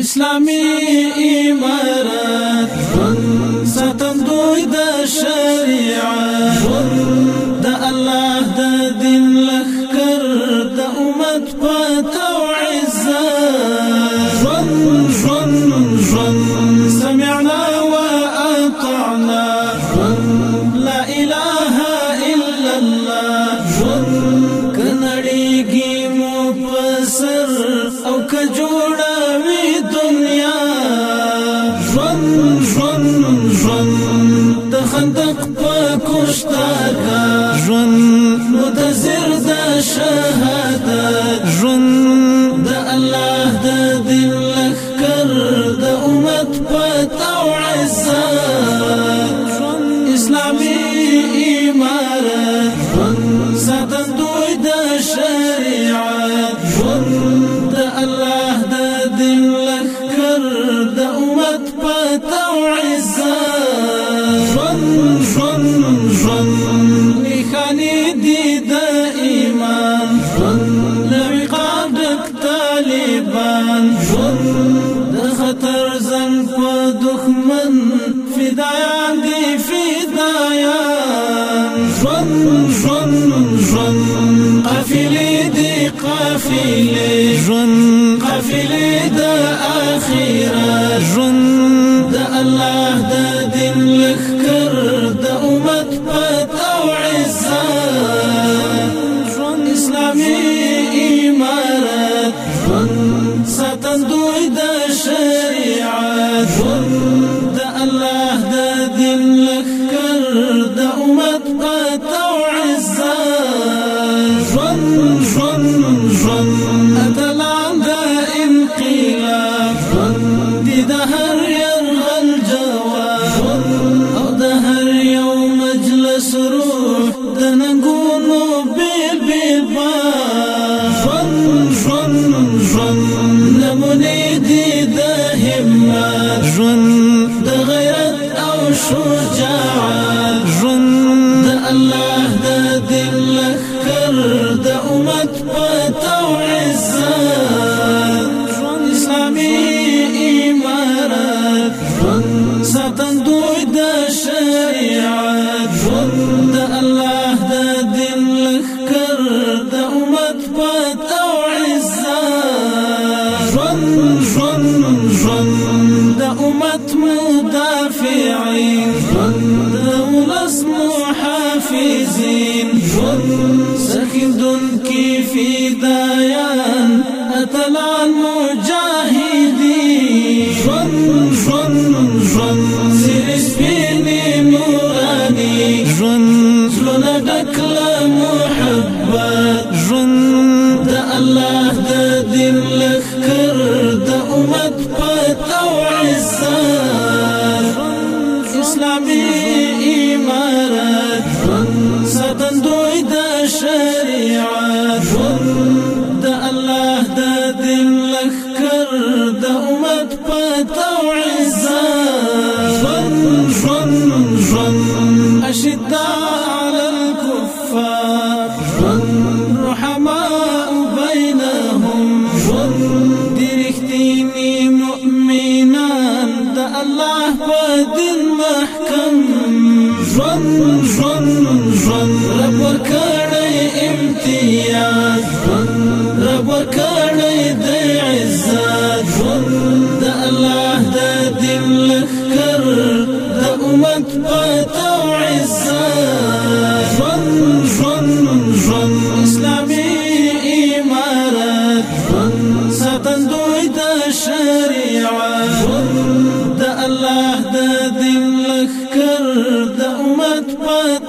إسلامي إمارات ستم دوی د شریعت د الله د دین لخر د امت په خندق په کوشتا ژوند متزر د شهادت. ژوند د الله د دین لخر د امت په تو عزت اسلامي امارت. ژوند ساتن دوی د شریعت. ژوند د الله د دین لخر د امت په تو خطر زن په دښمن فدایان دي فدایان ژوند ژوند ژوند قافلې دي قافلې ژوند قافلې د ژوند د الله د دین لخر امت قطع عزت ژوند ژوند ژوند اتلان د انقلاب ژوند د هر يرغل جواب أو مجلس روح د نګونو بیل با ژوند ژوند ژوند نمونه دي د همت أو شجاعت د محافظين ژوند سخندون کی فدایان اتلان مجاهدين د امت پتو عزت ژوند ژوند أشداء على الكفار. رحماء بينهم. درختيني مؤمنان دا الله په دین لښکر د امت پت او عزت ژوند ژوند ژوند اسلامي امارت ژوند ساتندوی د شریعت ژوند د الله د دین لښکر د امت پت